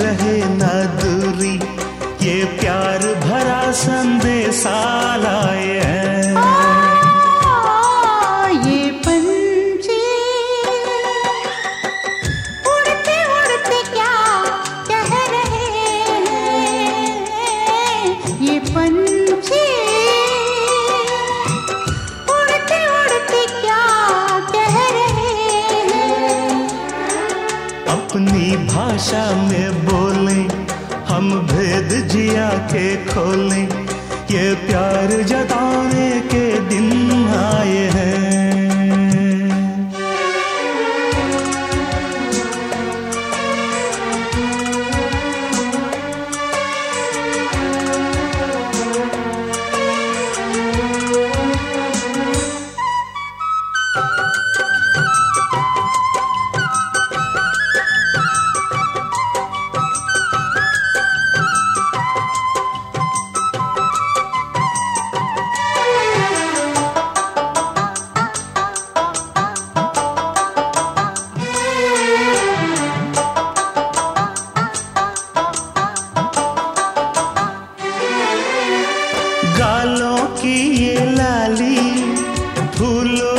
रहे न दूरी ये प्यार भरा संदेशा लाए भाषा में बोलें, हम भेद जिया के खोलें। ये प्यार जताने के दिन आए हैं।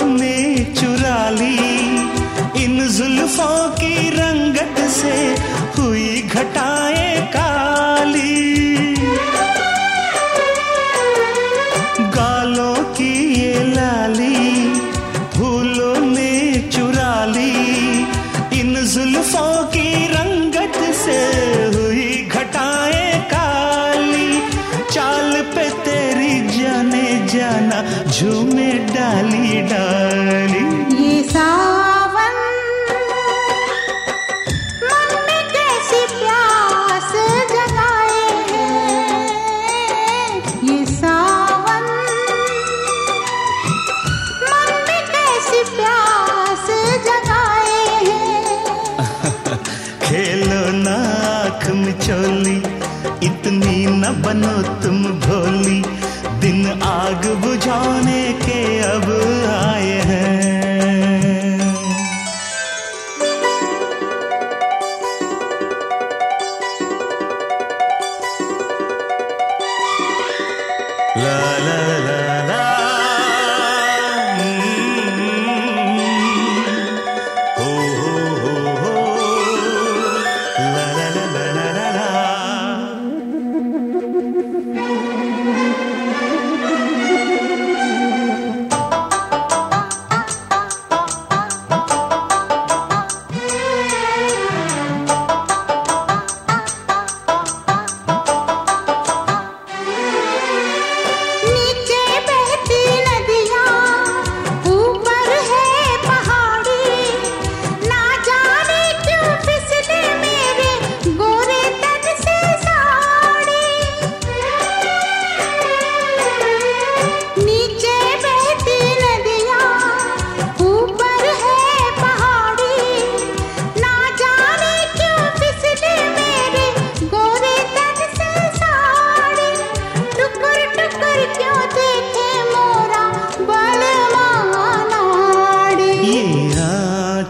में चुरा ली। इन जुल्फों की रंगत से हुई घटाएँ काली। झूमे डाली डाली। ये सावन मन में कैसी प्यास जगाए है। ये सावन मन में कैसी प्यास जगाए है। खेलो नाक मिचोली इतनी न बनो तुम भोली। दिन आग बुझाने के अब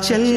चल